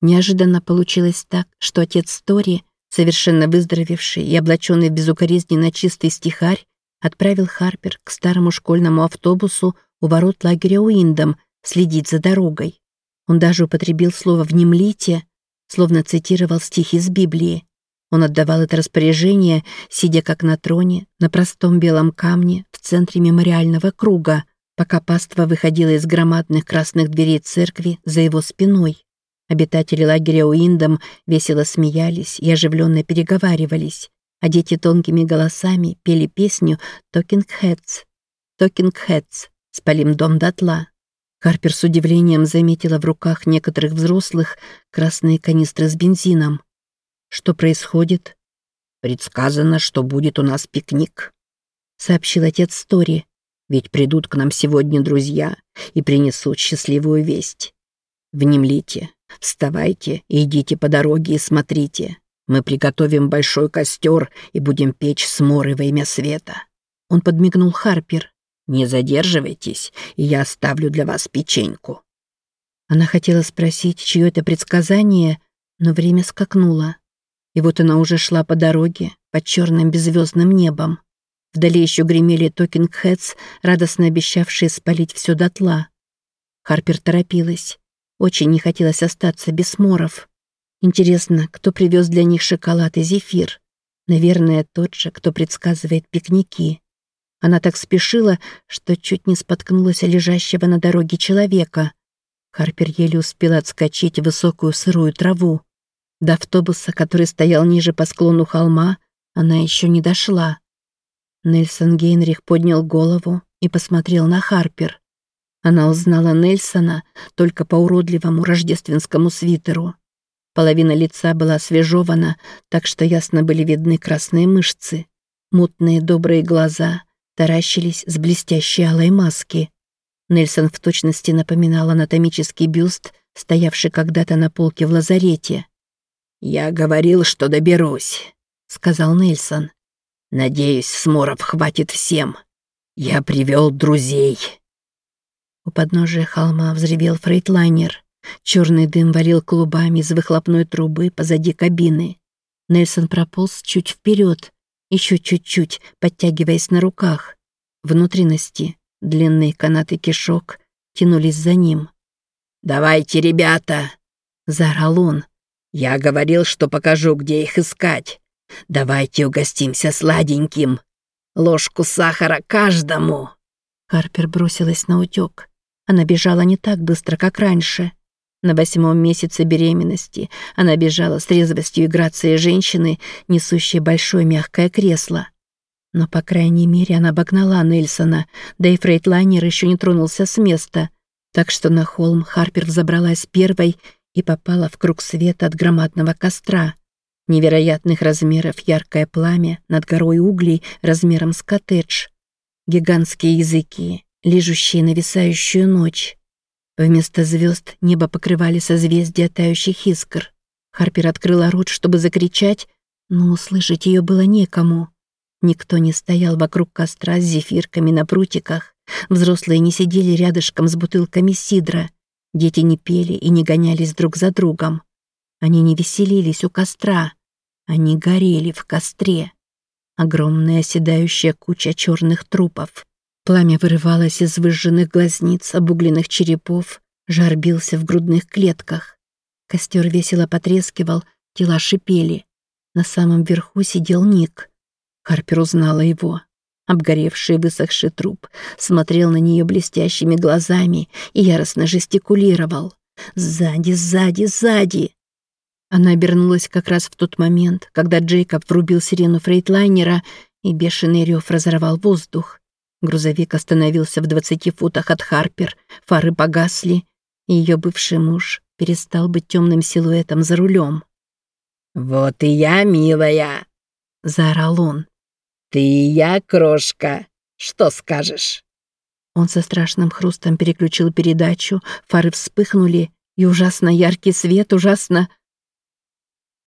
Неожиданно получилось так, что отец Тори, совершенно выздоровевший и облаченный в безукоризненно чистый стихарь, отправил Харпер к старому школьному автобусу у ворот лагеря Уиндом следить за дорогой. Он даже употребил слово «внемлите», словно цитировал стихи из Библии. Он отдавал это распоряжение, сидя как на троне, на простом белом камне в центре мемориального круга, пока паства выходила из громадных красных дверей церкви за его спиной. Обитатели лагеря Уиндом весело смеялись и оживленно переговаривались, а дети тонкими голосами пели песню «Talking Heads». «Talking Heads» «Спалим дом дотла». Карпер с удивлением заметила в руках некоторых взрослых красные канистры с бензином. Что происходит? Предсказано, что будет у нас пикник, сообщил отец Стори. Ведь придут к нам сегодня друзья и принесут счастливую весть. Внемлите, вставайте и идите по дороге и смотрите. Мы приготовим большой костер и будем печь сморы во имя света. Он подмигнул Харпер. Не задерживайтесь, и я оставлю для вас печеньку. Она хотела спросить, чье это предсказание, но время скакнуло. И вот она уже шла по дороге, под черным беззвездным небом. Вдали еще гремели токинг-хэтс, радостно обещавшие спалить все дотла. Харпер торопилась. Очень не хотелось остаться без сморов. Интересно, кто привез для них шоколад и зефир? Наверное, тот же, кто предсказывает пикники. Она так спешила, что чуть не споткнулась о лежащего на дороге человека. Харпер еле успела отскочить в высокую сырую траву. До автобуса, который стоял ниже по склону холма, она еще не дошла. Нельсон Гейнрих поднял голову и посмотрел на Харпер. Она узнала Нельсона только по уродливому рождественскому свитеру. Половина лица была освежевана, так что ясно были видны красные мышцы. Мутные добрые глаза таращились с блестящей алой маски. Нельсон в точности напоминал анатомический бюст, стоявший когда-то на полке в лазарете. «Я говорил, что доберусь», — сказал Нельсон. «Надеюсь, сморов хватит всем. Я привел друзей». У подножия холма взревел фрейтлайнер. Черный дым валил клубами из выхлопной трубы позади кабины. Нельсон прополз чуть вперед, еще чуть-чуть, подтягиваясь на руках. Внутренности, длинные канаты кишок, тянулись за ним. «Давайте, ребята!» — заорал он. Я говорил, что покажу, где их искать. Давайте угостимся сладеньким. Ложку сахара каждому. Харпер бросилась на утёк. Она бежала не так быстро, как раньше. На восьмом месяце беременности она бежала с резвостью и грацией женщины, несущей большое мягкое кресло. Но, по крайней мере, она обогнала Нельсона, да и фрейтлайнер еще не тронулся с места. Так что на холм Харпер взобралась первой и попала в круг света от громадного костра. Невероятных размеров яркое пламя над горой углей размером с коттедж. Гигантские языки, лижущие нависающую ночь. Вместо звезд небо покрывали созвездия тающих искр. Харпер открыла рот, чтобы закричать, но услышать ее было некому. Никто не стоял вокруг костра с зефирками на прутиках. Взрослые не сидели рядышком с бутылками сидра. Дети не пели и не гонялись друг за другом. Они не веселились у костра. Они горели в костре. Огромная оседающая куча черных трупов. Пламя вырывалось из выжженных глазниц, обугленных черепов, жар бился в грудных клетках. Костер весело потрескивал, тела шипели. На самом верху сидел Ник. Харпер узнала его. Обгоревший высохший труп смотрел на нее блестящими глазами и яростно жестикулировал. «Сзади, сзади, сзади!» Она обернулась как раз в тот момент, когда Джейкоб врубил сирену фрейтлайнера, и бешеный рев разорвал воздух. Грузовик остановился в двадцати футах от Харпер, фары погасли, и ее бывший муж перестал быть темным силуэтом за рулем. «Вот и я, милая!» — заорал он. «Ты и я, крошка. Что скажешь?» Он со страшным хрустом переключил передачу, фары вспыхнули, и ужасно яркий свет, ужасно...